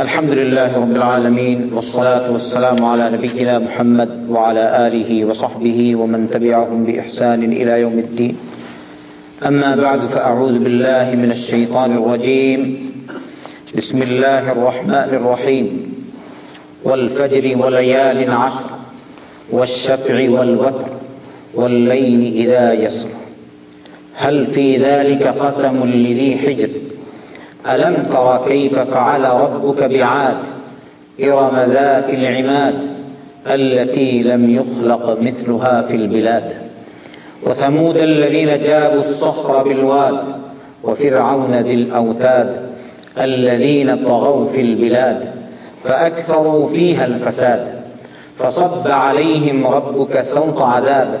الحمد لله رب العالمين والصلاة والسلام على نبينا محمد وعلى آله وصحبه ومن تبعهم بإحسان إلى يوم الدين أما بعد فأعوذ بالله من الشيطان الرجيم بسم الله الرحمن الرحيم والفجر وليال عشر والشفع والوتر والليل إذا يسر. هل في ذلك قسم لذي حجر؟ ألم تر كيف فعل ربك بعاد؟ إرم ذات العماد التي لم يخلق مثلها في البلاد. وثمود الذين جابوا الصخر بالواد وفرعون ذي الأوتاد الذين طغوا في البلاد فأكثروا فيها الفساد. فصب عليهم ربك سوط عذاب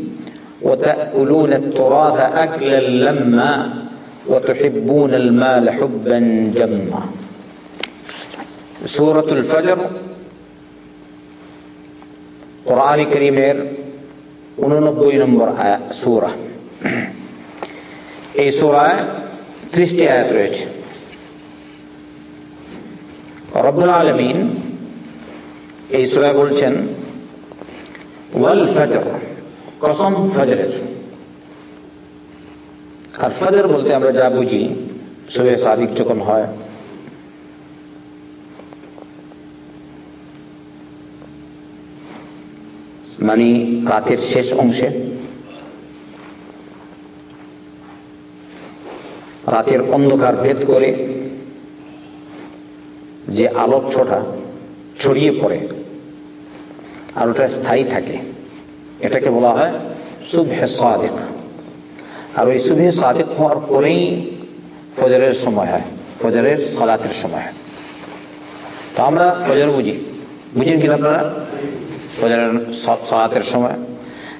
وتأكلون التراث أكلا لما وتحبون المال حبا جما সুরতুল ফজর কোরআন করিমের উননব্বই নম্বর সুরা এই সুরায় ত্রিশটি আয়াত রয়েছে রব্বুল আলমিন এই সুরায় বলছেন ওয়াল ফজর কসম ফজরের। আর ফজর বলতে আমরা যা বুঝি শুভে সাদিক যখন হয় মানে রাতের শেষ অংশে, রাতের অন্ধকার ভেদ করে যে আলোক ছোটা ছড়িয়ে পড়ে, আর ওটা স্থায়ী থাকে। এটাকে বলা হয় শুভে সাদেক। আর ওই শুভে সাদেক হওয়ার পরেই ফজরের সময় হয়, ফজরের সালাতের সময় হয়। তো আমরা ফজর বুঝি। বুঝেন কিনা আপনারা? ফজরের সালাতের সময়।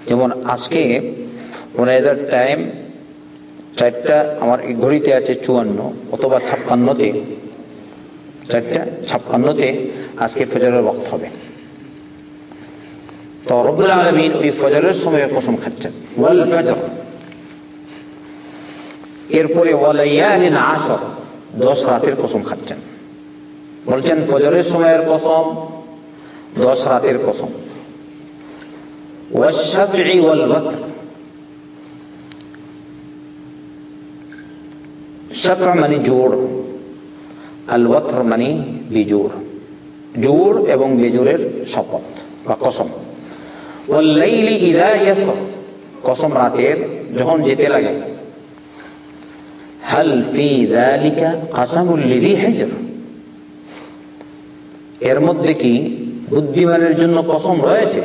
যেমন আজকে মোনাইজার টাইম চারটা, আমার ঘড়িতে আছে চুয়ান্ন অথবা ছাপ্পান্নতে। চারটা, ছাপ্পান্নতে আজকে ফজরের বক্ত হবে। তো রবুল আলমিন ওই ফজরের সময় কসম খাচ্ছেন। ওয়াল ফজর। এরপরে ওয়ালাইয়ালিন আসর দশ রাতের কসম খাচ্ছেন। বলছেন, ফজরের সময়ের কসম, দশ রাতের কসম। ওয়াশাফি ওয়াল ওয়াতর শাফা মানে জোড় আল ওয়াতর মানে বিজোড়। জোড় এবং বেজোরের শপথ বা কসম। কসম রাতের যখন যেতে লাগে। ফি এর মধ্যে কি বুদ্ধিমানের জন্য কসম রয়েছে?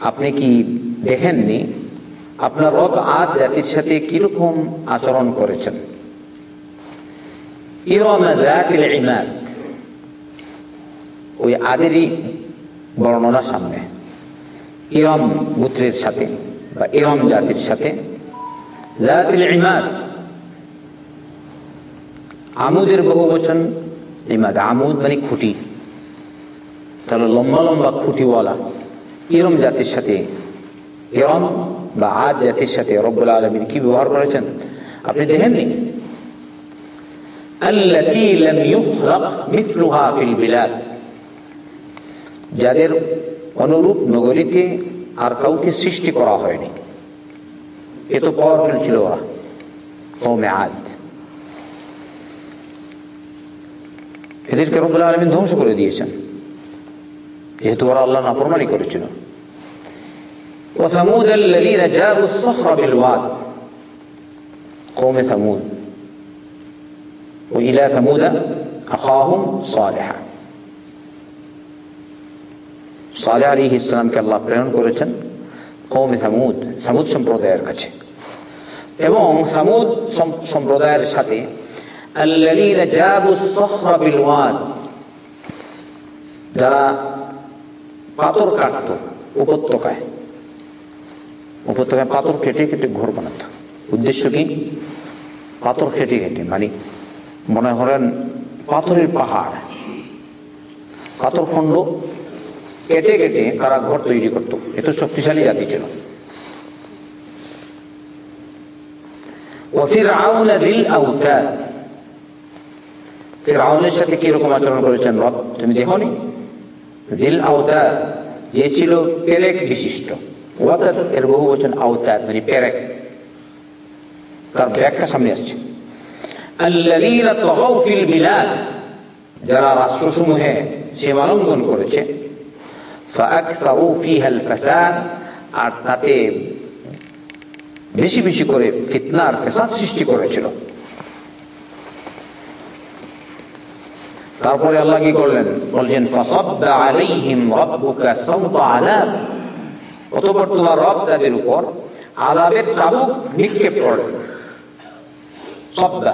আপনি কি দেখেননি? আপনার রব আদ জাতির সাথে কীরকম আচরণ করেছেন? ইরম ইমাদ। ওই আদেরই বর্ণনা সামনে। ইরম গোত্রের সাথে বা ইরম জাতির সাথে ইমাদ। আমুদের বহু বচন ইমাদ, আমুদ মানে খুঁটি। তাহলে লম্বা লম্বা খুঁটিওয়ালা ইরম জাতির সাথে, ইরম বা আজ জাতির সাথে রব্বুল আলমিন কি ব্যবহার করেছেন? আপনি দেখেননি? التي لم يخلق مثلها في البلاد যাদের অনুরূপ নগরীতে আর কাউকে সৃষ্টি করা হয়নি এত পাওয়ারফুল ছিল ওরা কৌমে আদ এদেরকে রব্বুল আলমিন ধ্বংস করে দিয়েছেন যেহেতু ওরা আল্লাহ নাফরমানি করেছিল وثمود الذين جابوا الصخر بالواد قوم ثمود وإلى ثمود আখাহুম সালেহা সালেহ আলী ইসলামকে আল্লাহ প্রেরণ করেছেন কৌমে সামুদ সামুদ সম্প্রদায়ের কাছে এবং সামুদ সম্প্রদায়ের সাথে الذين جابوا الصخر بالواد যারা পাথর কাটত উপত্যকায় উপত্যকায় পাথর কেটে কেটে ঘর বানাতো উদ্দেশ্য কি পাথর কেটে কেটে মানে মনে করেন পাথরের পাহাড়। পাথর খন্ড কেটে কেটে তারা ঘর তৈরি করত। এত শক্তিশালী জাতি ছিল। সাথে কীরকম আচরণ করেছেন তুমি দেখো নি যে ছিল পেরেক বিশিষ্ট। এর বলছেন মানে তার ব্যাগটা সামনে আসছে। الذين طغوا في البلاد যারা রাষ্ট্রসমূহে সীমালঙ্ঘন করেছে فأكثروا فيها الفساد আর তাতে বেশি বেশি করে ফিতনার ফেসাদ সৃষ্টি করেছিল তারপরে আল্লাহ কি করলেন বলছেন ফাসাব্বা আলাইহিম রাব্বুকা সাওতা আযাব অতঃপর তোমার রব তাদের উপর আযাবের চাবুক নিক্ষেপ করলেন সাব্বা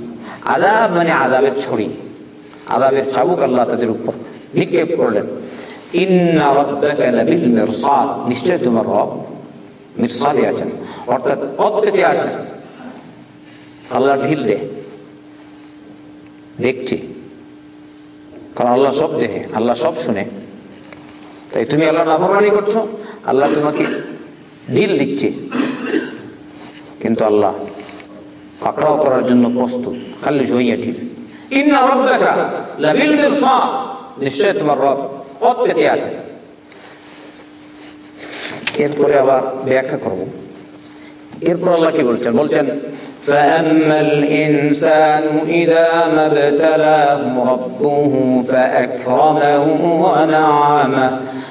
আদাব মানে আদাবের ছড়ি। আদাবের চাবুক আল্লাহ তাদের উপর নিক্ষেপ করলেন। তোমার রব আছেন। অর্থাৎ আছেন। ঢিল দে। কারণ আল্লাহ সব দেখে, আল্লাহ সব শুনে। তাই তুমি আল্লাহ নাফরমানি করছ। আল্লাহ তোমাকে ঢিল দিচ্ছে। কিন্তু আল্লাহ পাকড়াও করার জন্য প্রস্তুত খালি হইয়া ঢিল ইন্না রাব্বাকা লাবিল মিরসাদ নিশ্চয় তোমার রব পথ পেতে আছে এরপরে আবার ব্যাখ্যা করব এরপর আল্লাহ কি বলছেন বলছেন فأما الإنسان إذا ما ابتلاه ربه فأكرمه ونعمه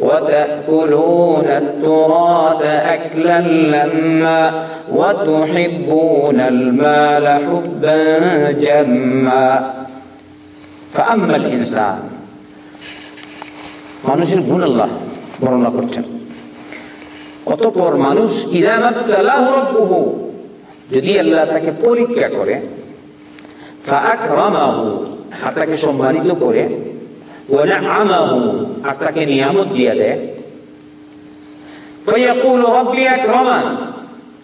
وتأكلون التراث أكلا لما وتحبون المال حبا جما فأما الإنسان মানুষের গুণ আল্লাহ বর্ণনা করছেন অতপর মানুষ যদি আল্লাহ তাকে পরীক্ষা করে আর তাকে সম্মানিত করে আর তাকে নিয়ামত দিয়ে দেয়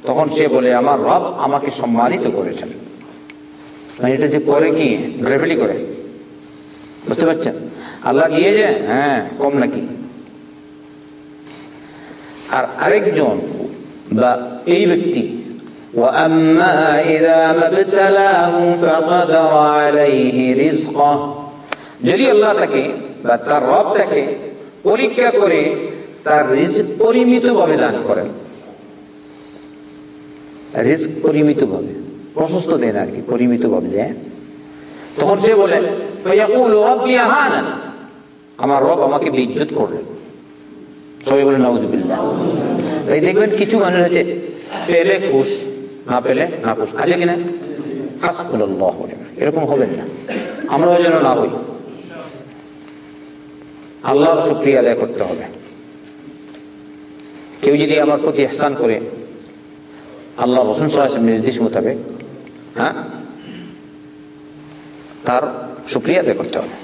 তখন সে বলে আমার রব আমাকে সম্মানিত করেছেন মানে এটা যে করে কি গ্রেভেলি করে বুঝতে পারছেন আল্লাহ দিয়ে যায় হ্যাঁ কম নাকি আর আরেকজন বা এই ব্যক্তি وأما إذا ما ابتلاه فقدر عليه رزقه যদি আল্লাহ তাকে বা তার রব তাকে পরীক্ষা করে তার রিস্ক পরিমিত ভাবে দান করেন। রিস্ক পরিমিত ভাবে প্রশস্ত দেন আর কি পরিমিত ভাবে দেয় তখন সে বলে আমার রব আমাকে বিদ্যুৎ করলেন। সবাই বলে নজুবিল্লাহ তাই দেখবেন কিছু মানুষ আছে পেলে খুশ, না পেলে না খুশ। আছে কিনা? এরকম হবেন না। আমরা যেন না হই। আল্লাহর শুক্রিয়া আদায় করতে হবে। কেউ যদি আমার প্রতি এহসান করে আল্লাহ রসুন সাল্লাহ নির্দেশ মোতাবেক হ্যাঁ তার শুক্রিয়া আদায় করতে হবে।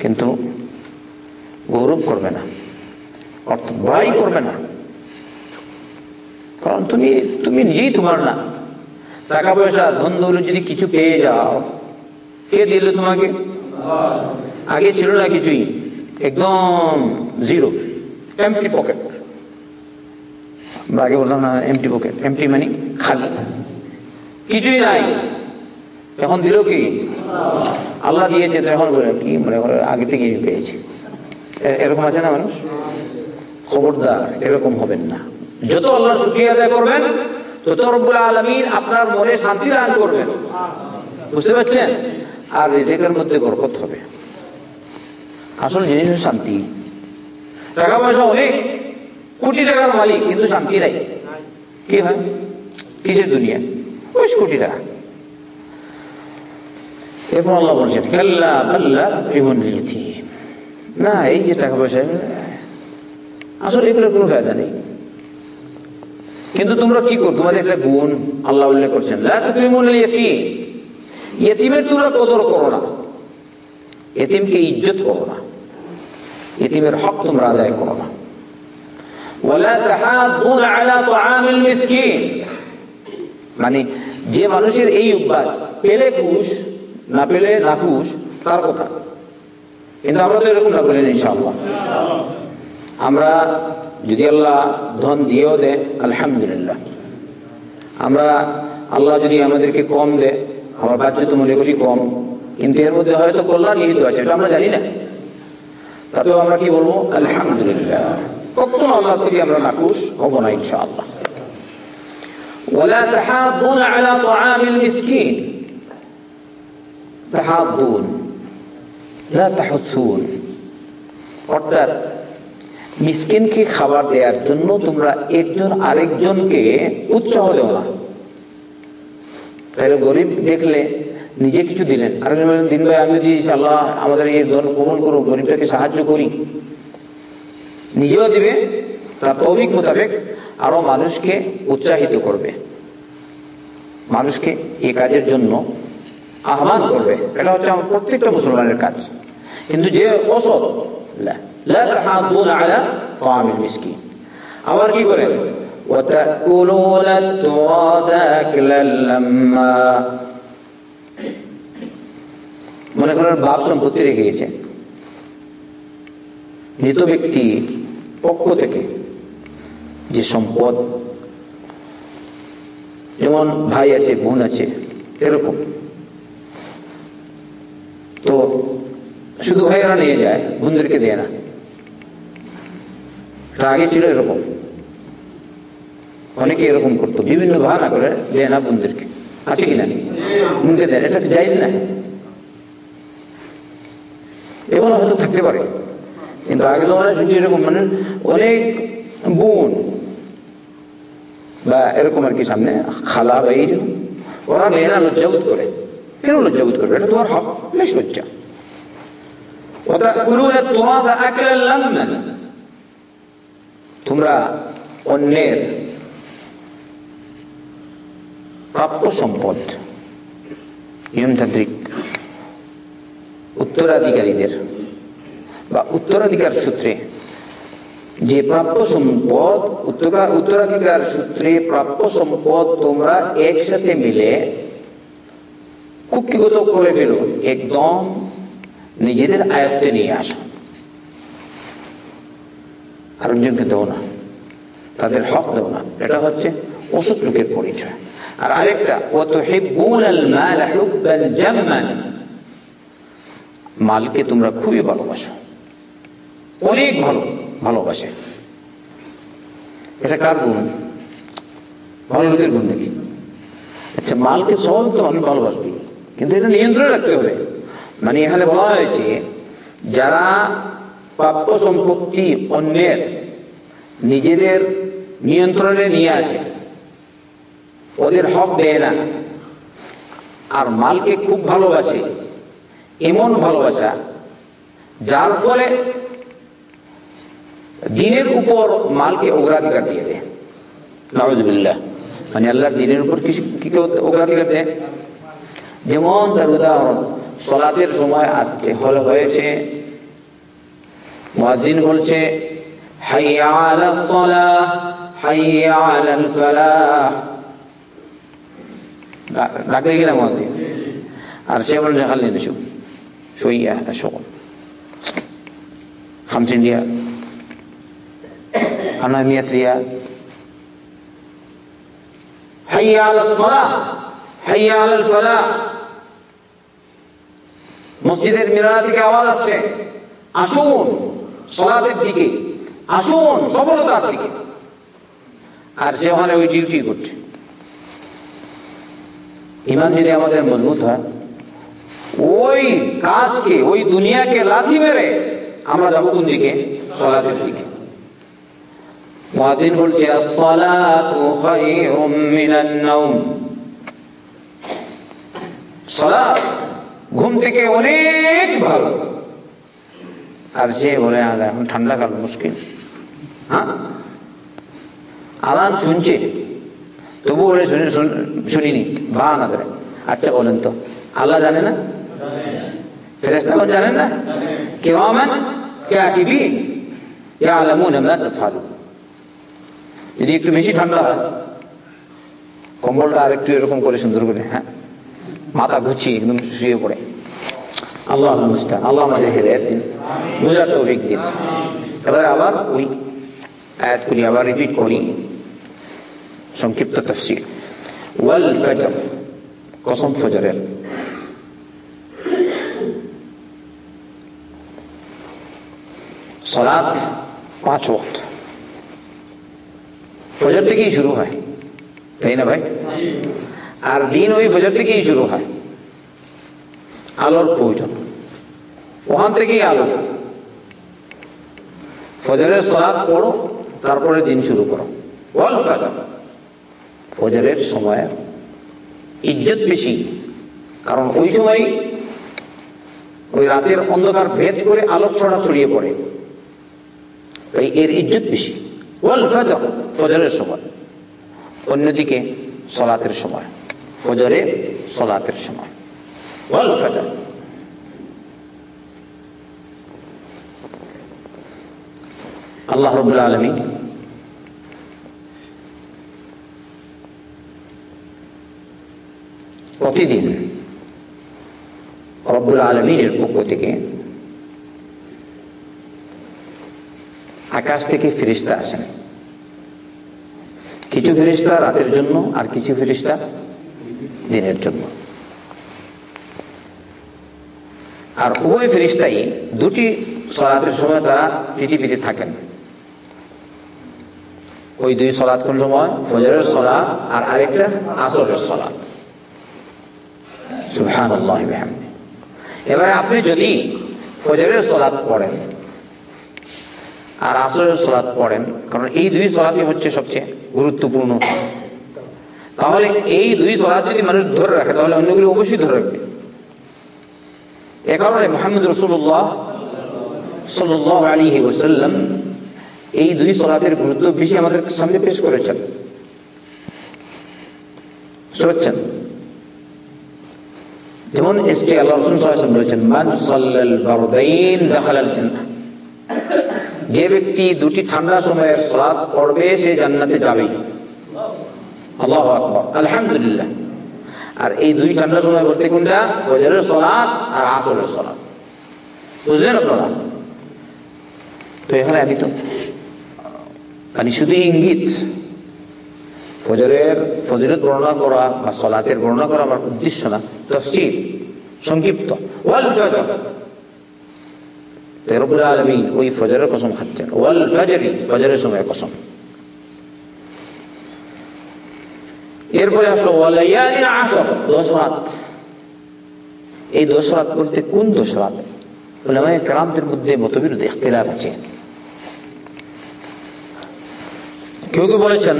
কিন্তু গৌরব করবে না অর্থ বড়াই করবে না। কারণ তুমি তুমি নিজেই তোমার না। টাকা পয়সা ধন দৌলত যদি কিছু পেয়ে যাও, কে দিল তোমাকে? আগে ছিল না কিছুই, একদম জিরো এমটি পকেট আগে বললাম না এমটি পকেট এমটি মানে খালি। কিছুই নাই। এখন দিল কি? আল্লাহ দিয়েছে, তো এখন কি মানে আগে থেকে পেয়েছে। এরকম আছে না মানুষ? খবরদার, এরকম হবেন না। যত আল্লাহ শুক্রিয়া আদায় করবেন তত রব্বুল আলমিন আপনার মনে শান্তি দান করবেন। বুঝতে পারছেন? আর রেজেকের মধ্যে বরকত হবে। আসল জিনিস শান্তি। টাকা পয়সা অনেক, কোটি টাকার মালিক, কিন্তু শান্তি নাই। কি হয়? কিসের দুনিয়া? বিশ কোটি টাকা। এরপর আল্লাহ বলছেন, কাল্লা বাল্লা না, এই যে টাকা পয়সা, আসলে এগুলোর কোনো ফায়দা নেই। কিন্তু তোমরা কি করো? তোমাদের একটা গুণ আল্লাহ উল্লেখ করছেন। ইয়তিমের তোমরা কদর করো না। এতিমকে ইজ্জত করো না। এতিমের হক তোমরা আদায় করো না। মানে যে মানুষের এই অভ্যাস, পেলে খুশ না পেলে না খুশ তার কথা। কিন্তু আমরা তো এরকম না বলেন ইনশাআল্লাহ। আমরা যদি আল্লাহ ধন দিয়েও দেয় আলহামদুলিল্লাহ আমরা আল্লাহ যদি আমাদেরকে কম দেয় আমার বাহ্য তো মনে করি কম কিন্তু এর মধ্যে হয়তো কল্যাণ নিহিত আছে এটা আমরা জানি না তাতেও আমরা কি বলবো আলহামদুলিল্লাহ কখনো আল্লাহর প্রতি আমরা নাকুশ হব না ইনশাআল্লাহ ولا تحاضون على طعام المسكين تحاضون لا تحثون অর্থাৎ মিসকিনকে খাবার দেওয়ার জন্য তোমরা একজন আরেকজনকে উৎসাহ দেও না। তাহলে গরিব দেখলে নিজে কিছু দিলেন। আরেকজন দিন ভাই, আমি যদি আল্লাহ আমাদের এই ধর্ম কবল করো গরিবটাকে সাহায্য করি। নিজেও দিবে, তার তৌফিক মোতাবেক আরও মানুষকে উৎসাহিত করবে। মানুষকে এ কাজের জন্য আহ্বান করবে। এটা হচ্ছে আমার প্রত্যেকটা মুসলমানের কাজ। কিন্তু যে অসৎ لا تحاضون على طعام المسكين আবার কি করেন وتأكلون التراث أكلا لما মনে করেন বাপ সম্পত্তি রেখে গেছে মৃত ব্যক্তি পক্ষ থেকে যে সম্পদ যেমন ভাই আছে বোন আছে এরকম তো শুধু ভাইয়েরা নিয়ে যায় বোনদেরকে দেয় না তা আগে ছিল এরকম। অনেকে এরকম করতো, বিভিন্ন ভাড়া করে দেয় না বন্ধুদেরকে। আছে কিনা? মুখে দেয় এটা যাই না? এগুলো হয়তো থাকতে পারে। কিন্তু আগে জমানায় শুনছি এরকম মানে অনেক বোন বা এরকম আর কি সামনে, খালা বাইর ওরা মেয়েরা লজ্জাবোধ করে। কেন লজ্জাবোধ করবে? এটা তোমার হক, বেশ লজ্জা। ওটা কোনো তোমরা অন্যের প্রাপ্য সম্পদ, নিয়মতান্ত্রিক উত্তরাধিকারীদের বা উত্তরাধিকার সূত্রে, যে প্রাপ্য সম্পদ উত্তরাধিকার সূত্রে প্রাপ্য সম্পদ তোমরা একসাথে মিলে কুক্ষিগত করে ফেলো, একদম নিজেদের আয়ত্তে নিয়ে আসো। আরেকজনকে দেও না, তাদের হক দেও না। এটা হচ্ছে অসৎ লোকের পরিচয়। আর আরেকটা মালকে তোমরা খুবই ভালোবাসো। অনেক ভালো, ভালোবাসে। এটা কার গুণ? ভালো লোকের গুণ নাকি? আচ্ছা মালকে সব তো আমি ভালোবাসবি, কিন্তু এটা নিয়ন্ত্রণে রাখতে হবে। মানে এখানে বলা হয়েছে, যারা প্রাপ্য সম্পত্তি অন্যের নিজেদের নিয়ন্ত্রণে নিয়ে আসে। ওদের হক দেয় না। আর মালকে খুব ভালোবাসে, এমন ভালোবাসা, যার ফলে দিনের উপর মালকে অগ্রাধিকার দিয়ে দেয়। নওয়াজবিল্লাহ মানে আল্লাহর দিনের উপর কি অগ্রাধিকার দেয়? যেমন তার উদাহরণ, সলাতের সময় আসছে হয়েছে মুয়াজ্জিন বলছে হাইয়া আলাস সালাহ হাইয়া আলাল ফালাহ ডাকতে গেলাম মুয়াজ্জিন আর সে বলছে খালি نشوف شويه هذا شغل 50 ريال أنا 100 ريال حي على الصلاة حي على الفلاح মসজিদের মিনারা থেকে আওয়াজ আসছে আসুন সলাতের দিকে, আসুন সফলতার দিকে। আর সে ওখানে ওই ডিউটি করছে। ইমান যদি আমাদের মজবুত হয়, ওই কাজকে, ওই দুনিয়াকে লাথি মেরে আমরা যাব কোন দিকে? সলাতের দিকে। মুয়াদ্দিন বলছে ঘুম থেকে অনেক ভালো। আর সে বলে আদা এখন ঠান্ডা কাল, মুশকিল। হ্যাঁ? আদান শুনছে। তবু বলে, শুনি শুনিনি বা না করে। আচ্ছা বলেন তো, আল্লাহ জানে না? জানেন না? তাফআলুন। যদি একটু বেশি ঠান্ডা কম্বলটা আর একটু এরকম করে সুন্দর করে হ্যাঁ মাথা ঘুচিয়ে একদম শুয়ে পড়ে। আল্লাহ মুস্তান আল্লাহ আমাদের হেদায়ত দিন। বুঝার তৌফিক দিন। এবার আবার ওই আয়াতগুলি আবার রিপিট করি। সংক্ষিপ্ত তফসিল ওয়াল ফজর। কসম ফজরের। সালাত পাঁচ ওয়াক্ত। ফজর থেকেই শুরু হয়। তাই না ভাই? আর দিন ওই ফজর থেকেই শুরু হয়। আলোর প্রয়োজন। ওখান থেকেই আলো। ফজরের সলাদ পড়ো, তারপরে দিন শুরু করো। ওয়াল ফজর। ফজরের সময় ইজ্জত বেশি, কারণ ওই সময় ওই রাতের অন্ধকার ভেদ করে আলোক ছড়া ছড়িয়ে পড়ে। তাই এর ইজ্জত বেশি। ওয়াল ফজর, ফজরের সময়। অন্যদিকে সলাতের সময় ফজরের সলাতের সময়। ওয়াল ফজর আল্লাহ রবুল আলমী প্রতিদিন রব্বুল আলমিনের পক্ষ থেকে আকাশ থেকে ফেরিস্তা আসেন। কিছু ফেরিস্তা রাতের জন্য আর কিছু ফেরিস্তা দিনের জন্য। আর উভয় ফেরিস্তাই দুটি সলাতের সময় তারা পৃথিবীতে থাকেন। ওই দুই সলাৎ কোন সময়? ফজরের সলা আর আরেকটা আসরের সলা সুহান এবারে আপনি যদি ফজরের সলাৎ পড়েন আর আসরের সলাৎ পড়েন, কারণ এই দুই সলাতই হচ্ছে সবচেয়ে গুরুত্বপূর্ণ। তাহলে এই দুই সলাৎ যদি মানুষ ধরে রাখে, তাহলে অন্যগুলো অবশ্যই ধরে রাখবে। এ কারণে মোহাম্মদ রসুল্লাহ সাল্লাহ আলী ওসাল্লাম এই দুই সলাতের গুরুত্ব বেশি আমাদের সামনে পেশ করেছেন। শুনছেন যেমন মান যে ব্যক্তি দুটি ঠান্ডা সময়ের সালাত পড়বে, সে জান্নাতে যাবে আল্লাহু আলহামদুলিল্লাহ। আর এই দুই ঠান্ডা সময় বলতে কোনটা? ফজরের সালাত আর আসরের সালাত বুঝলেন আপনারা? তো এখানে আমি তো মানে শুধু ইঙ্গিত। ফজরের ফজরের বর্ণনা করা বা সলাতের বর্ণনা করা আমার উদ্দেশ্য না। তফসিল। সংক্ষিপ্ত। ওয়াল ফজর। ওই ফজরের কসম খাচ্ছেন। ওয়াল ফজরি, ফজরের সময় কসম। এরপরে আসলো ওয়ালাইয়ালিন দশ রাত এই দশ রাত বলতে কোন দশ রাত ওলামায়ে কেরামদের মধ্যে মতবিরোধ, ইখতিলাফ আছে। কেউ কেউ বলেছেন,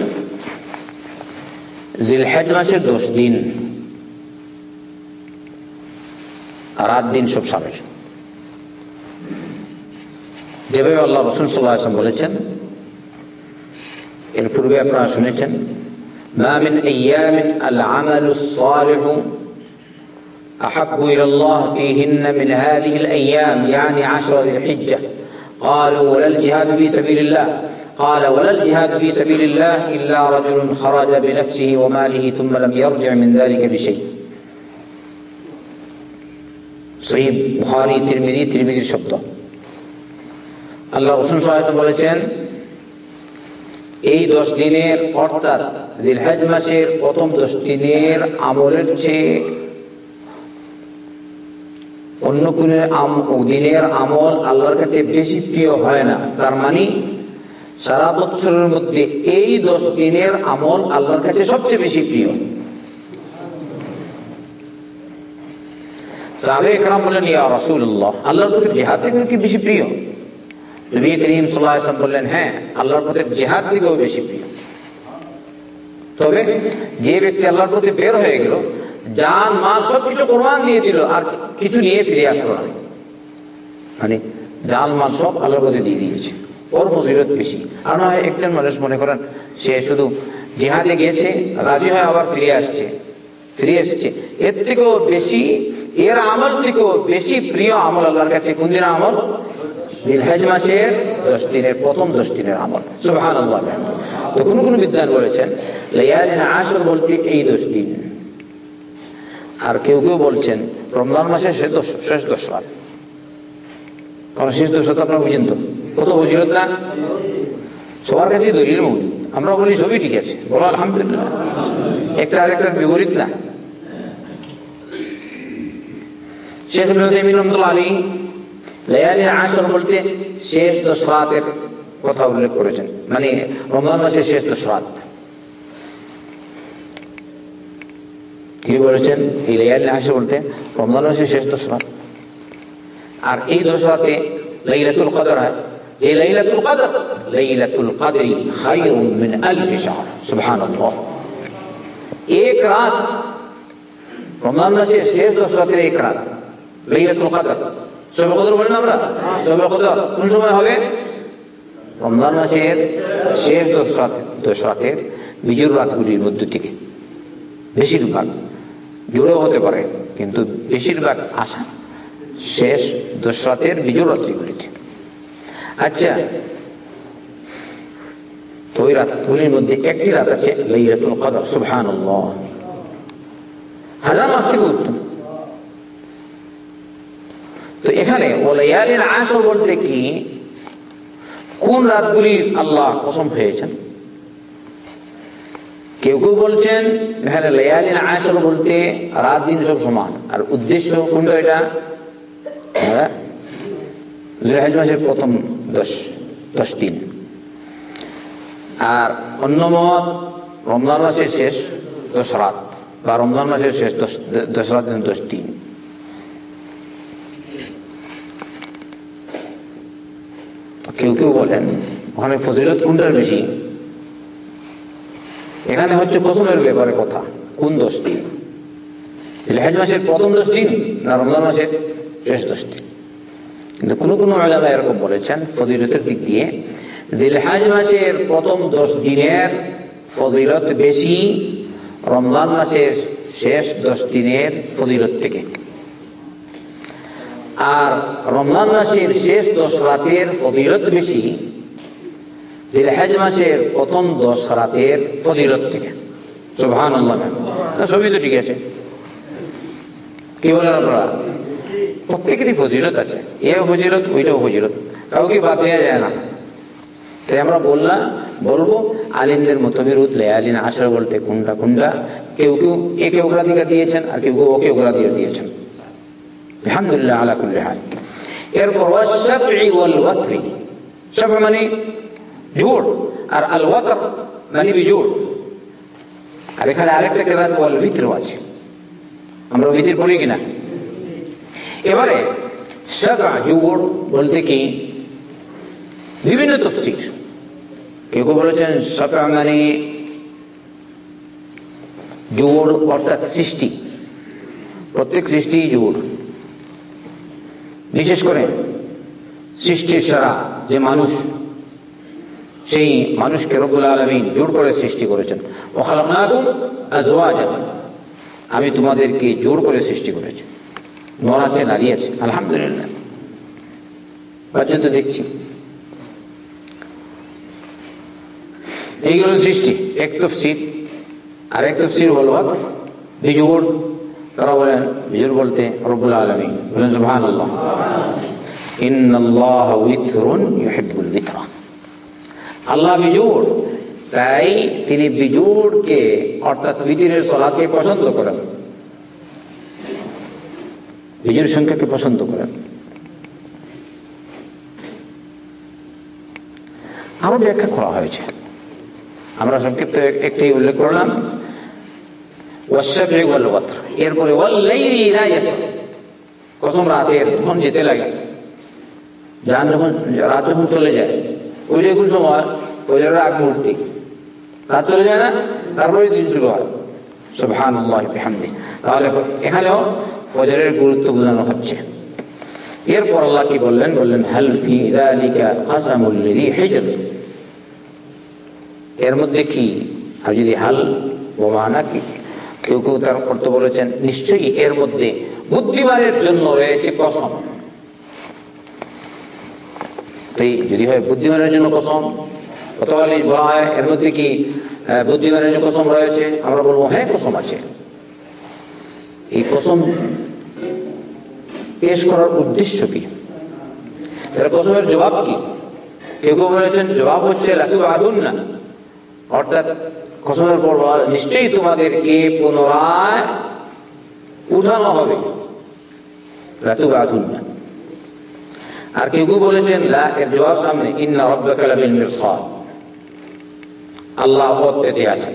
জিলহেজ মাসের দশ দিন, রাত দিন সব সামিল। যেভাবে আল্লাহ রসুল সাল্লাহ বলেছেন, এর পূর্বে আপনারা শুনেছেন ما من أيام العمل الصالح أحب إلى الله فيهن من هذه الأيام يعني عشر ذي الحجة قالوا ولا الجهاد في سبيل الله قال ولا الجهاد في سبيل الله إلا رجل خرج بنفسه وماله ثم لم يرجع من ذلك بشيء সহি বুখারি তিরমিজি তিরমিজির শব্দ আল্লাহ রসুন সাহেব বলেছেন এই দশ দিনের, অর্থাৎ মাসের প্রথম দশ দিনের আমলের চেয়ে অন্য কোন দিনের আমল আল্লাহর কাছে বেশি প্রিয় হয় না। তার মানে সারা বছরের মধ্যে এই দশ দিনের আমল আল্লাহর কাছে সবচেয়ে বেশি প্রিয়। সাহাবে একরাম বললেন, ইয়া রাসূলুল্লাহ, আল্লাহর প্রতি জিহাদ থেকে কি বেশি প্রিয়? নবী করিম আলাইহি বললেন হ্যাঁ আল্লাহর প্রতি জিহাদ থেকেও বেশি প্রিয়। তবে যে ব্যক্তি আল্লাহর প্রতি বের হয়ে গেল, জান, মাল সবকিছু কোরবান দিয়ে দিল, আর কিছু নিয়ে ফিরে আসলো না। মানে জাল মাল সব আল্লাহর প্রতি দিয়ে দিয়েছে। ওর ফজিলত বেশি। আর না একজন মানুষ মনে করেন, সে শুধু জিহাদে গিয়েছে, রাজি হয়ে আবার ফিরে আসছে, ফিরে এসেছে। এর থেকেও বেশি, এর আমল থেকেও বেশি প্রিয় আমল আল্লাহর কাছে। কোন দিনের আমল? দিলহাজ মাসের দশ দিনের, প্রথম দশ দিনের আমল। আল্লাহ তো বিদ্যান বলেছেন আসর বলতে এই দশ দিন। আর কেউ কেউ বলছেন, রমজান মাসের শেষ দশ রাত। কারণ তো, কত সবার কাছে দলিল আমরা বলি, সবই ঠিক আছে। একটা আরেকটার বিপরীত না? শেখ আলী লেয়ালির আসর বলতে শেষ দশ রাতের কথা উল্লেখ করেছেন মানে রমজান মাসের শেষ দশ রাত তিনি বলেছেন এই লেয়ালির আসর বলতে রমজান মাসের শেষ দশ রাত আর এই দশ রাতে লাইলাতুল কদর হয় যে লাইলাতুল কদর লাইলাতুল কদরি খায়রুম মিন আলফি শাহর সুবহানাল্লাহ এক রাত রমজান মাসের শেষ দশ রাতের এক রাত লাইলাতুল কদর বলেন আমরা? কোন সময় হবে? মাসের শেষ দশ রাত রাতগুলির মধ্য থেকে। বেশিরভাগ জুড়েও হতে পারে, কিন্তু বেশিরভাগ আসা শেষ দশ রাতের বিজুর রাত্রিগুলিতে আচ্ছা তো ওই রাতগুলির মধ্যে একটি রাত আছে হাজার মাস থেকে উত্তম। তো এখানে ওলাইয়ালিন আসর বলতে কি? কোন রাতগুলির আল্লাহ কসম হয়েছেন কেউ কেউ বলছেন, এখানে লেয়ালিন আসর বলতে রাত দিন সব সমান। আর উদ্দেশ্য কোনটা এটা? জুলহাজ মাসের প্রথম দশ দশ দিন। আর অন্য মত, রমজান মাসের শেষ দশ রাত, বা রমজান মাসের শেষ দশ দশ রাত দশ দিন। কেউ কেউ বলেন, ওখানে ফজিলত কোনটার বেশি? এখানে হচ্ছে কসমের ব্যাপারে কথা, কোন দশ দিন? লেহাজ মাসের প্রথম দশ দিন না রমজান মাসের শেষ দশ দিন? কিন্তু কোনো কোনো আলাদা এরকম বলেছেন, ফজিলতের দিক দিয়ে, দিলহাজ মাসের প্রথম দশ দিনের ফজিলত বেশি, রমজান মাসের শেষ দশ দিনের ফজিলত থেকে। আর রমজান মাসের শেষ দশ রাতের ফজিলত বেশি, দিলহাজ মাসের প্রথম দশ রাতের ফজিলত থেকে। সুবহান সবই তো ঠিক আছে। কি বলেন আপনারা? প্রত্যেকেরই ফজিলত আছে। এ ফজিলত, ওইটাও ফজিলত। কাউকে বাদ দেওয়া যায় না। তাই আমরা বললাম, বলব, আলিমদের মতবিরুদ লেয়ালিন আসর বলতে কোনটা কোনটা? কেউ কেউ, একে অগ্রাধিকার দিয়েছেন আর কেউ কেউ ওকে অগ্রাধিকার দিয়েছেন। আলহামদুলিল্লাহ আলা কুল্লি হাল। এরপর ওয়াশফি ওয়াল ওয়াতরি শফ মানে জোড় আর আল ওয়াতর মানে বিজোড়। আর এখানে আরেকটা কেরাত ওয়াল ভিতর আছে। আমরা ভিতর পড়ি কিনা? এবারে শফা জোড় বলতে কি? বিভিন্ন তফসির। কেউ কেউ বলেছেন শফা মানে জোড় অর্থাৎ সৃষ্টি। প্রত্যেক সৃষ্টি জোড় বিশেষ করে সৃষ্টির সারা যে মানুষ, সেই মানুষকে রব্বুল আলমিন জোর করে সৃষ্টি করেছেন। আমি তোমাদেরকে জোর করে সৃষ্টি করেছি। নর আছে, নারী আছে, আলহামদুলিল্লাহ। পর্যন্ত দেখছি। এইগুলো সৃষ্টি। এক তফসির। আর এক তফসির হলো বিজুড় তারা বলেন বিজুড় বলতে রব্বুল আলমী বলেন সুবহান আল্লাহ আল্লাহ বিজুড়, তাই তিনি বিজুড়কে, অর্থাৎ উইতিরের সলাকে পছন্দ করেন। বিজুর সংখ্যাকে পছন্দ করেন। আরও ব্যাখ্যা করা হয়েছে। আমরা সংক্ষিপ্ত একটি উল্লেখ করলাম। এরপরে কসম রাতের যখন যেতে লাগে। যান যখন, রাত যখন চলে যায়, ওই যেগুলো সময় ফজরের আগ মুহূর্তে। রাত চলে যায় না তারপরে দিন শুরু হয়। তাহলে এখানেও গুরুত্ব বোঝানো হচ্ছে। এরপর আল্লাহ কি বললেন? বললেন, হাল ফি যালিকা কাসামুল লিযি এর মধ্যে কি? আর যদি হাল, ওমানা কি? কেউ কেউ তার অর্থ বলেছেন, নিশ্চয়ই এর মধ্যে বুদ্ধিমানের জন্য রয়েছে কসম। যদি হয় বুদ্ধিমানের জন্য কসম এর মধ্যে কি বুদ্ধিমানের জন্য কসম রয়েছে, আমরা বলব হ্যাঁ কসম আছে। এই কসম পেশ করার উদ্দেশ্য কি? কসমের জবাব কি? কেউ কেউ বলেছেন, জবাব হচ্ছে না অর্থাৎ কসমের পর নিশ্চয়ই তোমাদেরকে পুনরায় উঠানো হবে। আর কেউ কেউ বলেছেন এর জবাব সামনে আল্লাহ পেতে আছেন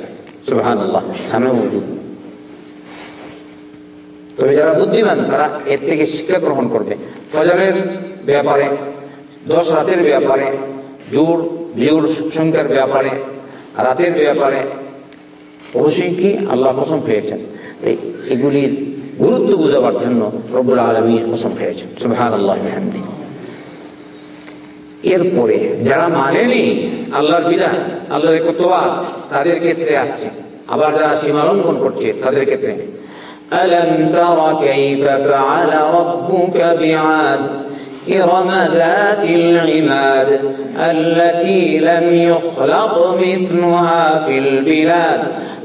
সামনে মজুদ। তবে যারা বুদ্ধিমান, তারা এর থেকে শিক্ষা গ্রহণ করবে। ফজরের ব্যাপারে, দশ রাতের ব্যাপারে, জোর জোর সংখ্যার ব্যাপারে রাতের ব্যাপারে অবশ্যই কি আল্লাহ কসম পেয়েছেন তাই এগুলির গুরুত্ব বোঝাবার জন্য রব্বুল আলমী কসম পেয়েছেন সুবহান আল্লাহ মেহামদি এরপরে যারা মানেনি আল্লাহর বিধান আল্লাহর একত্ববাদ তাদের ক্ষেত্রে আসছে আবার যারা সীমা লঙ্ঘন করছে তাদের ক্ষেত্রে ألم تر كيف فعل ربك بعاد إرم ذات العماد التي لم يخلق مثلها في البلاد.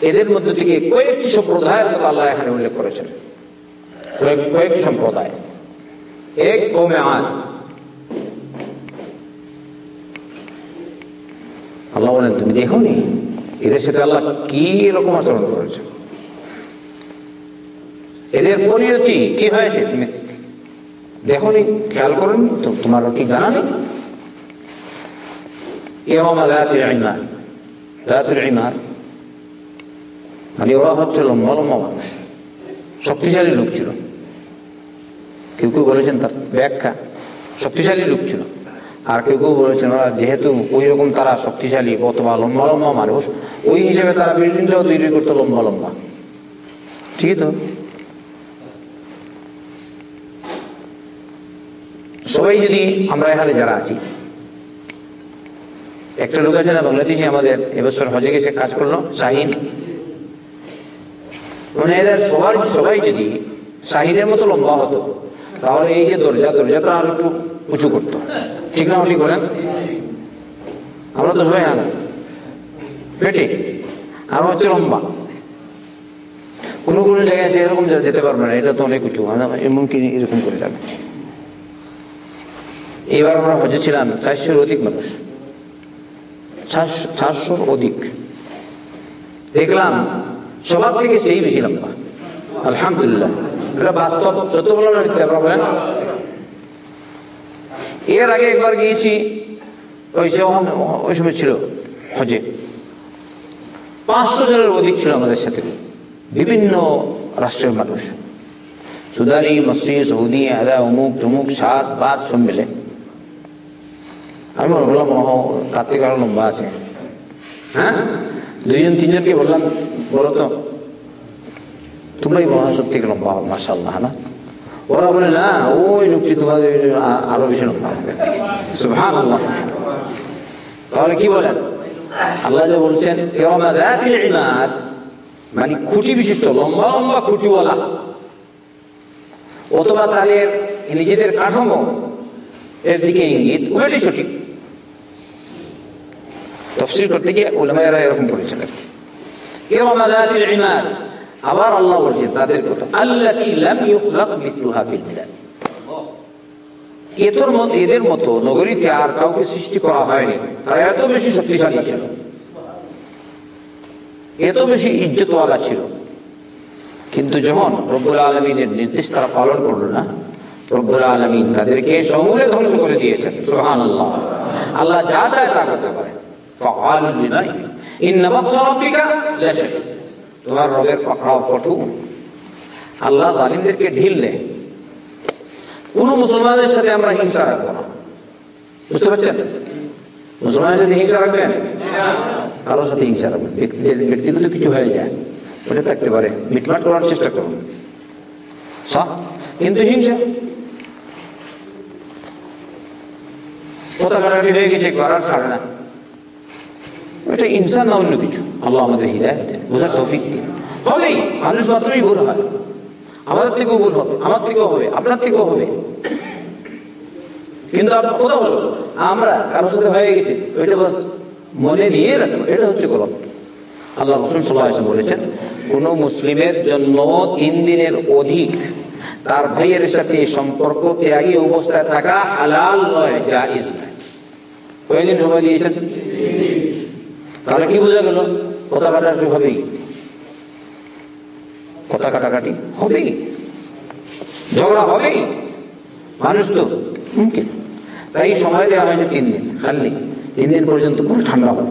এদের মধ্যে থেকে কয়েকটি সম্প্রদায়ের কথা আল্লাহ এখানে উল্লেখ করেছেন। কয়েক সম্প্রদায়। এক কমে আদ। আল্লাহ বলেন, তুমি দেখো নি এদের সাথে আল্লাহ কি রকম আচরণ করেছে? এদের পরিণতি কি হয়েছে? তুমি দেখো নি খেয়াল করেন? তোমার কি জানা নেই? এরম দায়াতের ইমার দায়াতের ইমার মানে ওরা হচ্ছে লম্বা লম্বা মানুষ। শক্তিশালী লোক ছিল। কেউ কেউ বলেছেন তার ব্যাখ্যা, শক্তিশালী লোক ছিল। আর কেউ কেউ বলেছেন ওরা যেহেতু ওই রকম তারা শক্তিশালী, অথবা লম্বা লম্বা মানুষ, ওই হিসেবে তারা বিল্ডিংটাও তৈরি করতো লম্বা লম্বা। ঠিক তো? সবাই যদি আমরা এখানে যারা আছি, একটা লোক আছে না, বাংলাদেশে আমাদের এবছর হজে গেছে, কাজ করল, শাহিন। মানে এদের সবার সবাই যদি শাহিনের মতো লম্বা হতো, তাহলে এই যে দরজা, দরজাটা আরও একটু উঁচু করতো। ঠিক না ঠিক বলেন? আমরা তো সবাই আনা পেটে আর হচ্ছে লম্বা। কোনো কোনো জায়গায় আছে এরকম যেতে পারবে না, এটা তো অনেক উঁচু। এমনকি এরকম করে যাবে এবার আমরা হজে ছিলাম চারশোর অধিক মানুষ। চারশোর অধিক। দেখলাম সবার থেকে সেই বেশি লম্বা আলহামদুলিল্লাহ। বাস্তব, সত্য বললাম না এর আগে একবার গিয়েছি, ওই ওই সময় ছিল হজে। পাঁচশো জনের অধিক ছিল আমাদের সাথে। বিভিন্ন রাষ্ট্রের মানুষ। সুদানি, মসরি, সৌদি, আদা, অমুক, তমুক, সাত বাদ সব মিলে। আমি মনে করলাম তার আরও লম্বা আছে। হ্যাঁ? দুইজন তিনজনকে বললাম, বলো তো, তোমরাই সব থেকে লম্বা হবে মাসাল্লাহ না? ওরা বলে, না, ওই লোকটি তোমাদের আরও বেশি লম্বা হবে। তাহলে কি বলেন? আল্লাহ যে বলছেন মানে খুঁটি বিশিষ্ট, লম্বা লম্বা খুঁটিওয়ালা। অথবা তাদের নিজেদের কাঠামো, এর দিকে ইঙ্গিত উভয়টি সঠিক। তফসিল করতে গিয়ে ওলামায়েরা এরকম করেছেন আর কি। ইরামাদাতিল ইমাদ, আবার আল্লাহ বলছেন তাদের কথা, আল্লাতি লাম ইউখলাক মিথলুহা ফিল বিলাদ এতর এদের মতো নগরীতে আর কাউকে সৃষ্টি করা হয়নি। তারা এত বেশি শক্তিশালী ছিল। এত বেশি ইজ্জতওয়ালা ছিল। কিন্তু যখন রব্বুল আলমিনের নির্দেশ তারা পালন করল না, রব্বুল আলমিন তাদেরকে সমূলে ধ্বংস করে দিয়েছেন। সোহান আল্লাহ আল্লাহ যা চায় তা করতে আল্লাহ জালিমদেরকে ঢিল দেয়। কোন মুসলমানের সাথে আমরা হিংসা রাখব বুঝতে পারছেন? মুসলমানের সাথে হিংসা রাখবেন? কারোর সাথে হিংসা রাখবেন। ব্যক্তিগত কিছু হয়ে যায়। ওটা থাকতে পারে মিটমাট করার চেষ্টা করুন। কিন্তু হিংসা। কথা কাটাকাটি হয়ে গেছে করার ছাড়ে না। এটা ইনসান না অন্য কিছু। আল্লাহ আমাদের হৃদায়ত দেন, বোঝার তৌফিক দিন। হবেই মানুষ মাত্রই ভুল হয়। আমাদের থেকেও ভুল হবে, আমার থেকেও হবে, আপনার থেকেও হবে। কিন্তু আপনার কোথাও হলো, আমরা কারোর সাথে হয়ে গেছে ওইটা বাস মনে নিয়ে রাখব এটা হচ্ছে গলত আল্লাহ রসুল সাল্লাহ বলেছেন, কোন মুসলিমের জন্য তিন দিনের অধিক তার ভাইয়ের সাথে সম্পর্ক ত্যাগী অবস্থায় থাকা হালাল নয় জাইজ নয়। কয়েকদিন সময় দিয়েছেন? তাহলে কি বোঝা গেল কথা কাটাকাটি হবেই কথা কাটাকাটি হবেই ঝগড়া হবেই মানুষ তো তাই সময় দেওয়া হয়েছে তিন দিন খালি তিন দিন পর্যন্ত পুরো ঠান্ডা হবে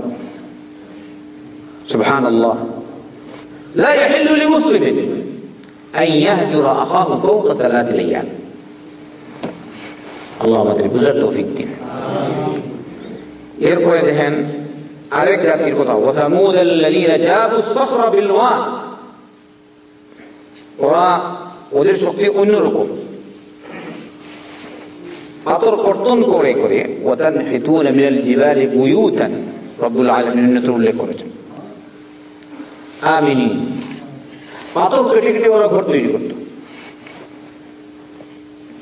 سبحان الله لا يحل لمسلم أن يهجر أخاه فوق ثلاث أيام আল্লাহ আমাদের বুঝার তৌফিক দিন এরপরে দেখেন আরেক জাতির কথা ওয়াসামুদ আল্লাযীনা জাবু সখরা বিল ওয়াদ ওরা ওদের শক্তি অন্যরকম পাথর কর্তন করে করে ওয়াতান হিতুন মিনাল জিবালি বুয়ুতান রব্বুল আলামিন উন্নত উল্লেখ করেছেন আমিনি পাথর কেটে কেটে ওরা ঘর তৈরি করত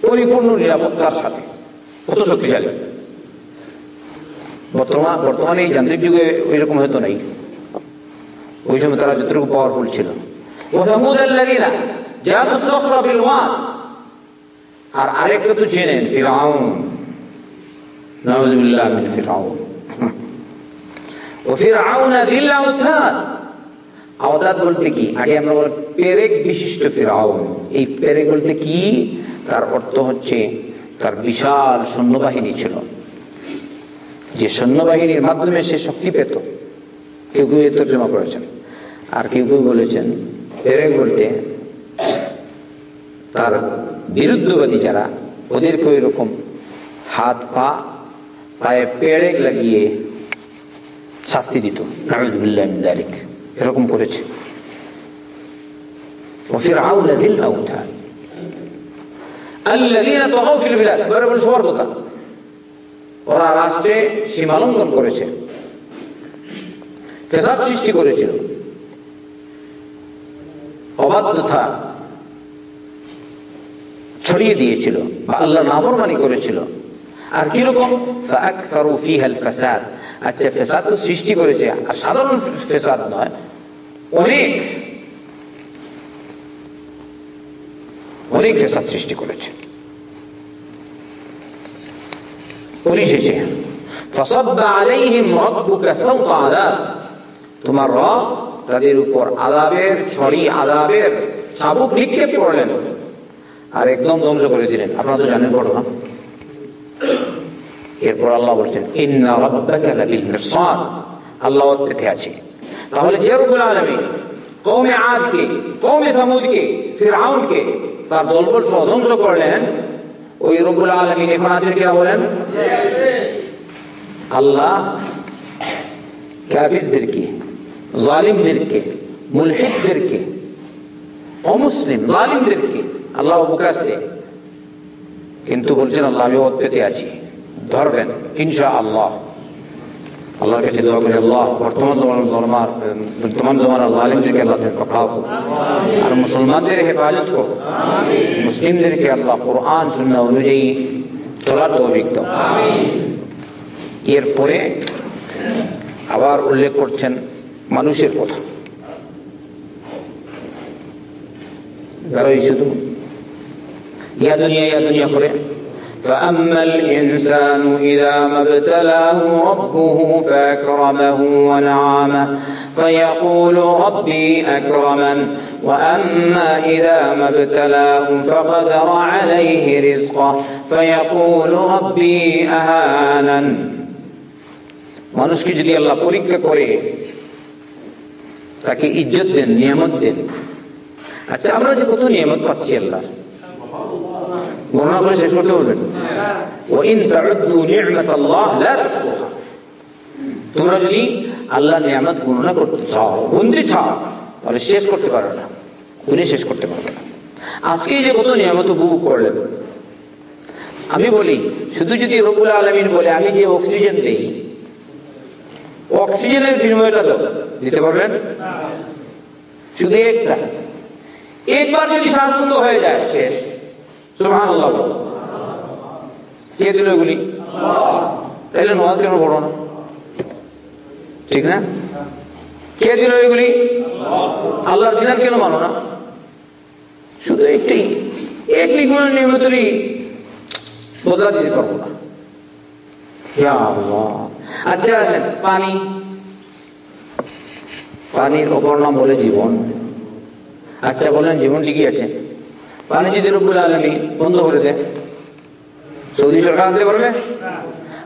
পরিপূর্ণ নিরাপত্তার সাথে কত শক্তিশালী বর্তমান বর্তমানে এই যান্ত্রিক যুগে ওইরকম হয়তো নাই। ওই সময় তারা যতটুকু পাওয়ারফুল ছিল। আর আরেকটা তো চেনেন ও বলতে কি? আগে আমরা পেরেক বিশিষ্ট এই পেরেক বলতে কি? তার অর্থ হচ্ছে তার বিশাল সৈন্যবাহিনী ছিল। যে সৈন্যবাহিনীর মাধ্যমে সে শক্তি পেত কেউ কেউ তর্জমা করেছেন আর কেউ কেউ বলেছেন পেরেক বলতে তার বিরুদ্ধবাদী যারা ওদেরকে ওই রকম হাত পা পায়ে পেড়েক লাগিয়ে শাস্তি দিত নারুদুল্লাহ দালিক এরকম করেছে وفرعون ذي الاوتاد الذين طغوا في البلاد এবারে বলে সবার কথা ওরা রাষ্ট্রে সীমালঙ্ঘন করেছে। ফেসাদ সৃষ্টি করেছিল। অবাধ্যতা ছড়িয়ে দিয়েছিল বা আল্লাহ নাফরমানি করেছিল। আর কীরকম? আচ্ছা ফেসাদ তো সৃষ্টি করেছে, আর সাধারণ ফেসাদ নয়, অনেক অনেক ফেসাদ সৃষ্টি করেছে। পরিশেষে তোমার রব তাদের উপর আদাবের ছড়ি আদাবের চাবুক নিক্ষেপ করলেন। আর একদম ধ্বংস করে দিলেন। আপনারা তো জানেন ঘটনা এরপর আল্লাহ বলছেন আল্লাহ পেতে আছে। তাহলে যে রব্বুল আলামিন কওমে আদকে, কওমে সামুদকে, ফিরআউনকে তার দলবল সহ ধ্বংস করলেন ওই রব্বুল আলামিন এখন আছেন কিনা বলেন? আল্লাহ কাফিরদেরকে, জালিমদেরকে মুলহিদদেরকে অমুসলিম জালিমদেরকে আল্লাহ অবকাশ দেয় কিন্তু বলছেন, আল্লাহ, আমি ওত পেতে আছি। ধরবেন ইনশা আল্লাহ আল্লাহর কাছে দোয়া করি, আল্লাহ, বর্তমান জমানার বর্তমান জমানার জালিমদেরকে আল্লাহ তুমি পকড়াও আর মুসলমানদের হেফাজত করো। মুসলিমদেরকে আল্লাহ কোরআন সুন্না অনুযায়ী চলার তৌফিক দাও। এরপরে আবার উল্লেখ করছেন মানুষের কথা। শুধু, ইয়া দুনিয়া ইয়া দুনিয়া করে فأما الإنسان إذا ما ابتلاه ربه فأكرمه ونعمه فيقول ربي أكرمن وأما إذا ما ابتلاه فقدر عليه رزقه فيقول ربي أهانن মানুষকে যদি আল্লাহ পরীক্ষা করে তাকে ইজ্জত দেন নিয়ামত দেন আচ্ছা আমরা যে কত নিয়ামত পাচ্ছি আল্লাহ গণনা করে শেষ করতে বলবেন। তোমরা যদি আল্লাহ নিয়ামত গণনা করতে চাও গুনতে চাও তাহলে শেষ করতে পারো না। গুনে শেষ করতে পারবে না। আজকে যে কত নিয়ামত উপভোগ করলেন। আমি বলি শুধু যদি রবুল আলমিন বলে আমি যে অক্সিজেন দেই অক্সিজেনের বিনিময়টা দাও দিতে পারবেন? শুধু একটা। একবার যদি শ্বাস হয়ে যায় শেষ। সুবহান আল্লাহ কে দিল এগুলি? তাহলে নোয়াজ কেন পড়ো না? ঠিক না? কে দিল এগুলি? আল্লাহর বিধান কেন মানো না? শুধু একটাই এক লিখুন নিয়মিতই বদলা দিতে পারব না। আচ্ছা পানি। পানির অপর নাম বলে জীবন। আচ্ছা বলেন জীবন ঠিকই আছে? বন্ধ করে সৌদি সরকার আনতে পারবে?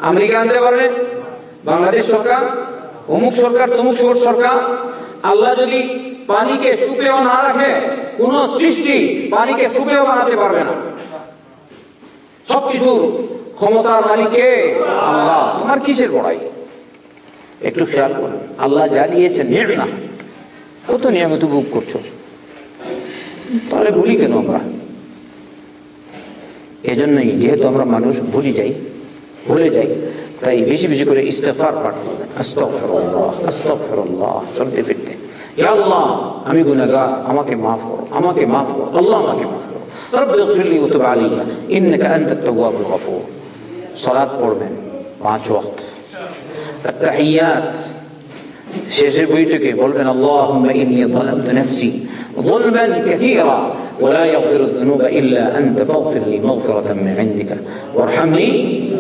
আমেরিকা আনতে পারবে? বাংলাদেশ সরকার? অমুক সরকার, তমুক সরকার? আল্লাহ যদি পানিকে সুপেও না রাখে, কোন সৃষ্টি পানিকে সুপেও বানাতে পারবে না। সবকিছুর ক্ষমতার মালিকে আল্লাহ। তোমার কিসের পড়াই একটু খেয়াল করুন। আল্লাহ নিয়ে না। কত নিয়মিত বুক করছ? তাহলে ভুলি কেন আমরা? এজন্যই যেহেতু আমরা মানুষ ভুলি যাই, ভুলে যাই, তাই বেশি বেশি করে ইস্তফার পাঠতে আমি আমাকে মাফ করো, আমাকে মাফ করো, আল্লাহ আমাকে মাফ করো। পড়বেন পাঁচ ওয়াক্ত। শেষের বইটাকে বলবেন, আল্লাহুম্মা ইন্নী যালামতু নাফসি ظلما كثيرا ولا يغفر الذنوب الا انت فاغفر لي مغفرة من عندك وارحمني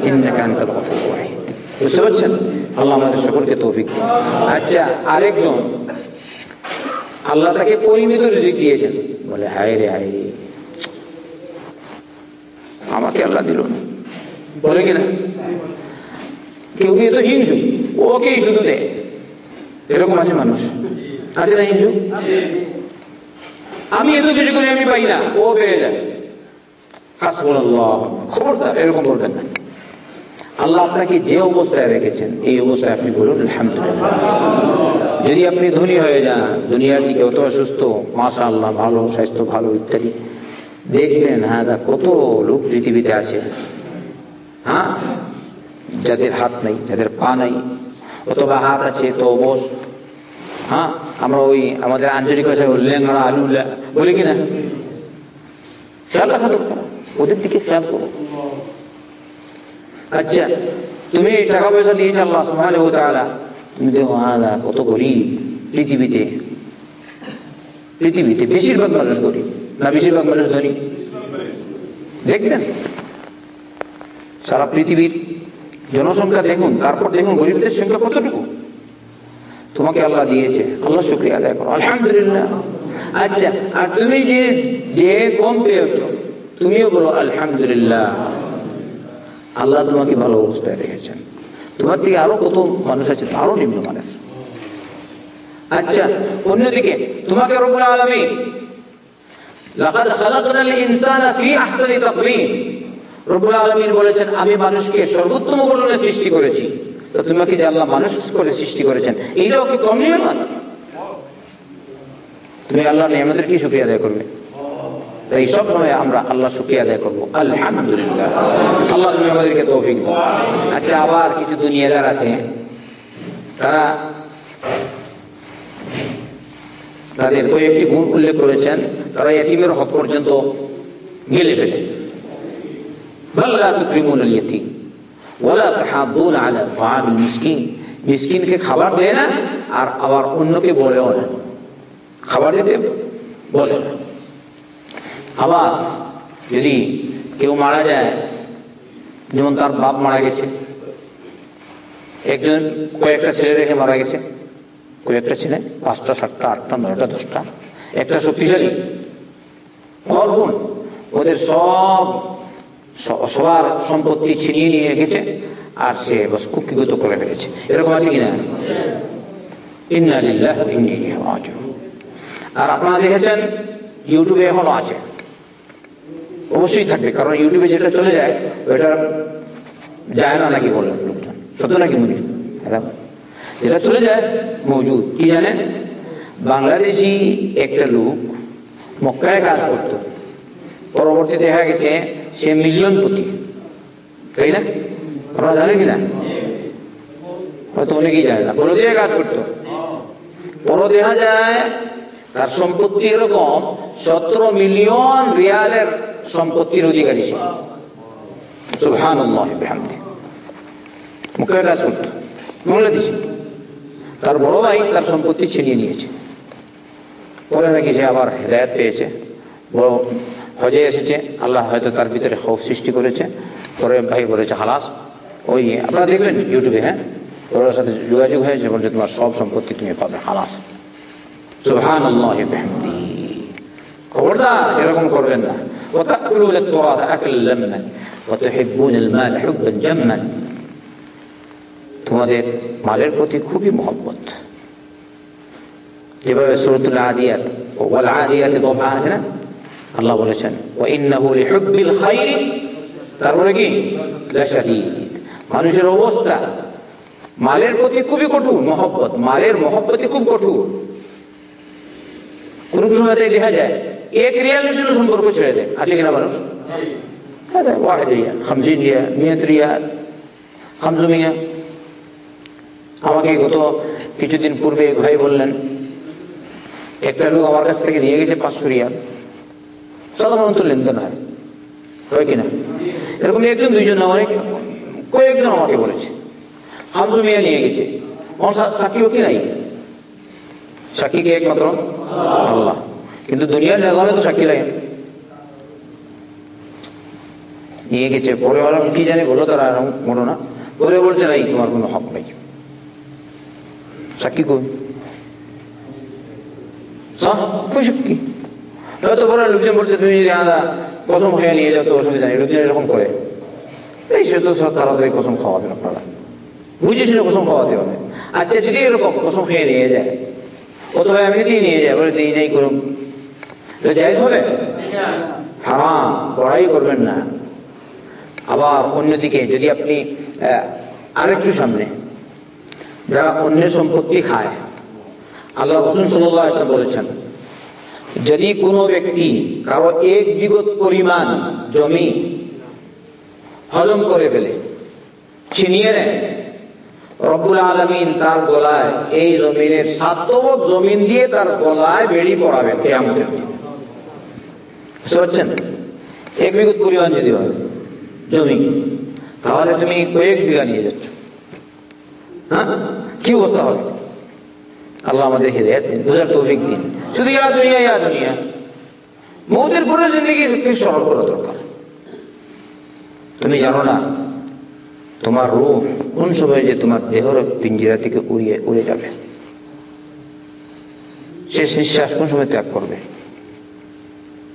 انك انت الغفور الرحيم বুঝতে পারছেন আল্লাহ আমাদের সকলকে তৌফিক আচ্ছা আরেকজন আল্লাহ তাকে পরিমিত রিজিক দিয়েছেন বলে হায় রে হায় রে আমাকে আল্লাহ দিল না বলে কিনা কেউ কেউ তো হিংসু ওকেই শুধু দেয় এরকম আছে মানুষ আছে না হিংসু আমি এত কিছু করে আমি পাই না। ও পেয়ে যায়। খবরদার, এরকম বলবেন না। আল্লাহ আপনাকে যে অবস্থায় রেখেছেন, এই অবস্থায় আপনি বলুন, আলহামদুলিল্লাহ। যদি আপনি ধনী হয়ে যান, দুনিয়ার দিকে অত অসুস্থ মাসা আল্লাহ ভালো, স্বাস্থ্য ভালো, ইত্যাদি, দেখবেন হ্যাঁ কত লোক পৃথিবীতে আছে। হ্যাঁ? যাদের হাত নেই, যাদের পা নেই, অথবা হাত আছে তো বস হ্যাঁ আমরা ওই আমাদের আঞ্চলিক ভাষায় লেঙ্গড়া আলু বলি কিনা? খেয়াল রাখা দরকার ওদের দিকে খেয়াল করো। আচ্ছা তুমি টাকা পয়সা দিয়েছ আল্লাহ সুবহানাহু ওয়া তাআলা। তুমি দেখো আলা কত গরিব পৃথিবীতে। পৃথিবীতে বেশিরভাগ মানুষ গরিব, না বেশিরভাগ মানুষ ধনী? দেখবেন সারা পৃথিবীর জনসংখ্যা দেখুন, তারপর দেখুন গরিবদের সংখ্যা কতটুকু? তোমাকে আল্লাহ দিয়েছে। আল্লাহ শুক্রিয়া আদায় করো। আলহামদুলিল্লাহ। আচ্ছা আর তুমি যে যে কম পেয়েছ, তুমিও বলো, আলহামদুলিল্লাহ। আল্লাহ তোমাকে ভালো অবস্থায় রেখেছেন। তোমার থেকে আরও কত মানুষ আছে আরও নিম্নমানের। আচ্ছা অন্যদিকে, তোমাকে রবুল আলমী লাকাদ বলেছেন, আমি মানুষকে সর্বোত্তম গঠনে সৃষ্টি করেছি। তো তোমাকে যে আল্লাহ মানুষ করে সৃষ্টি করেছেন, এইটাও কি কম নিয়ামত? তুমি আল্লাহ নিয়ামতের কি শুক্রিয়া আদায় করবে? তাই সব সময় আমরা আল্লাহ শুক্রিয়া আদায় করব। আলহামদুলিল্লাহ। আল্লাহ তুমি আমাদেরকে তৌফিক দাও। আচ্ছা আবার কিছু দুনিয়াদার আছে। তারা তাদের কয়েকটি গুণ উল্লেখ করেছেন। তারা এটিমের হক পর্যন্ত গেলে ফেলে। বাল্লা তুকরিমুন আল ইয়তিম। খাবার দেয় না, আর আবার অন্যকে বলেও না। খাবার দিতে বলে আবার যদি কেউ মারা যায়, যেমন তার বাপ মারা গেছে, একজন কয়েকটা ছেলে রেখে মারা গেছে, কয়েকটা ছেলে, পাঁচটা, সাতটা, আটটা, নয়টা, দশটা, একটা শক্তিশালী ওদের সব সবার সম্পত্তি ছিনিয়ে নিয়ে গেছে আর সে কুক্ষিগত করে ফেলেছে। এরকম আছে কিনা? আর আপনারা দেখেছেন ইউটিউবে এখনও আছে। অবশ্যই থাকবে, কারণ ইউটিউবে যেটা চলে যায়, ওইটা যায় না নাকি বলেন লোকজন? সত্য নাকি মনে যেটা চলে যায়, মজুদ। কি জানেন? বাংলাদেশি একটা লোক মক্কায় কাজ করত। পরবর্তী দেখা গেছে সে মিলিয়ন প্রতি তাই না? আপনারা জানেন কিনা হয়তো অনেকেই জানে না। পরদেহে কাজ করতো। পর দেখা যায়, তার সম্পত্তি এরকম, সতেরো মিলিয়ন রিয়ালের সম্পত্তির অধিকারী বাংলাদেশি তার বড় ভাই তার সম্পত্তি ছিনিয়ে নিয়েছে। পরে নাকি সে আবার হেদায়ত পেয়েছে। হজে এসেছে আল্লাহ হয়তো তার ভিতরে খৌফ সৃষ্টি করেছে পরে ভাই বলেছে হালাস ওই আপনারা দেখলেন ইউটিউবে হ্যাঁ ওর সাথে যোগাযোগ হয়েছে বলছে তোমার সব সম্পত্তি তুমি পাবে হালাস সুবহান আল্লাহ খবরদার এরকম করবেন না وتأكلون التراث أكلا لما وتحبون المال حبا جما তোমাদের মালের প্রতি খুবই মহব্বত যেভাবে সুরতুল আদিয়াত ওয়াল আদিয়াতে দফা আছে না আল্লাহ বলেছেন ওয়াইন্নাহু লিহুব্বিল খাইরি তারপরে কি লাশাদীদ মানুষের অবস্থা মালের প্রতি খুবই কঠোর মহব্বত মালের মহব্বতই খুব কঠোর কোন কোন সময় দেখা যায় এক রিয়ালের জন্য সম্পর্ক ছেড়ে দেয় আছে কিনা মানুষ هذا واحد ريال خمسين ريال مئة ريال خمسمية আমাকে গত কিছুদিন পূর্বে ভাই বললেন একটা লোক আমার কাছ থেকে নিয়ে গেছে পাঁচশো রিয়াল সাধারণত লেনদেন হয়। হয় কিনা? এরকম একজন, দুইজন অনেক, কয়েকজন আমাকে বলেছে। হামজু মিয়া নিয়ে গেছে। সাক্ষীও কি নাই? সাক্ষী কে একমাত্র? আল্লাহ। কিন্তু দুনিয়ার নিজামে তো সাক্ষী লাগে নিয়ে গেছে। পরে বললাম কি জানি, বলো তারা এরকম বলো না। পরে বলছে, নাই, তোমার কোনো হক নাই। সাক্ষী কই? সাক্ষী। হয়তো বড় লোকজন বলছে, তুমি যদি আদা, কসম খেয়ে নিয়ে যাও, তো অসুবিধা নেই। লোকজন এরকম করে। এই সে তো তাড়াতাড়ি কসম খাওয়াবেন আপনারা। বুঝে শুনে কসম খাওয়াতে হবে। আচ্ছা যদি এরকম কসম খেয়ে নিয়ে যায়, অথবা এমনিতেই নিয়ে যায়, বলে দিয়ে যাই করুন। যাই হবে? হারাম পড়াই করবেন না। আবার অন্যদিকে যদি আপনি আরেকটু সামনে, যারা অন্যের সম্পত্তি খায়, আল্লাহ রসুন সাল্লাম বলেছেন যদি কোনো ব্যক্তি কারও এক বিগত পরিমাণ জমি হজম করে ফেলে ছিনিয়ে নেয় আলমিন তার গলায় এই জমিনের সাতবক জমিন দিয়ে তার গলায় বেড়ি পড়াবে এক বিগত পরিমাণ যদি হয় জমি, তাহলে তুমি কয়েক বিঘা নিয়ে যাচ্ছ। হ্যাঁ? কি অবস্থা হবে? আল্লাহ আমাদের হৃদয় দিন, বুঝার তৌফিক দিন। শুধু ইয়া দুনিয়া ইয়া দুনিয়া। মৌতের পরে জিন্দগি সরল করা দরকার। তুমি জানো না, তোমার রূপ কোন সময় যে তোমার দেহর পিঞ্জিরা থেকে উড়িয়ে, উড়ে যাবে? শেষ নিঃশ্বাস কোন সময় ত্যাগ করবে?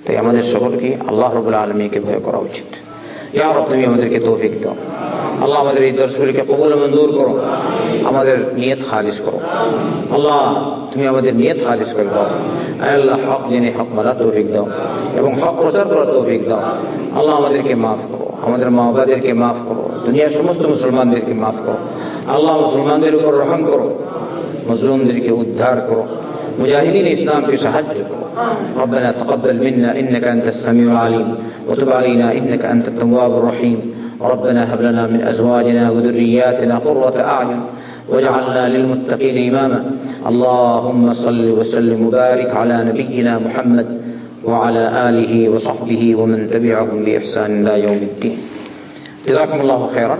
তাই আমাদের সকলকে আল্লাহ রবুল্লা আলমীকে ভয় করা উচিত। ইয়া তুমি আমাদেরকে তৌফিক দাও। আল্লাহ আমাদের এই দর্শককে কবল মঞ্জুর করো। আমাদের নিয়ত খারিজ করো আল্লাহ তুমি আমাদের নিয়ত খারিজ করে দাও আল্লাহ হক জেনে হক মারা তৌফিক দাও এবং হক প্রচার করার তৌফিক দাও আল্লাহ আমাদেরকে মাফ করো আমাদের মা বাবাদেরকে মাফ করো দুনিয়ার সমস্ত মুসলমানদেরকে মাফ করো আল্লাহ মুসলমানদের উপর রহম করো মজলুমদেরকে উদ্ধার করো مجاهدين الإسلام في সাহায্য করো ربنا تقبل منا إنك أنت السميع العليم وتب علينا إنك أنت التواب الرحيم ربنا هب لنا من أزواجنا وذرياتنا قرة أعين واجعلنا للمتقين إماما. اللهم صل وسلم وبارك على نبينا محمد وعلى آله وصحبه ومن تبعهم بإحسان إلى يوم الدين. جزاكم الله خيرا.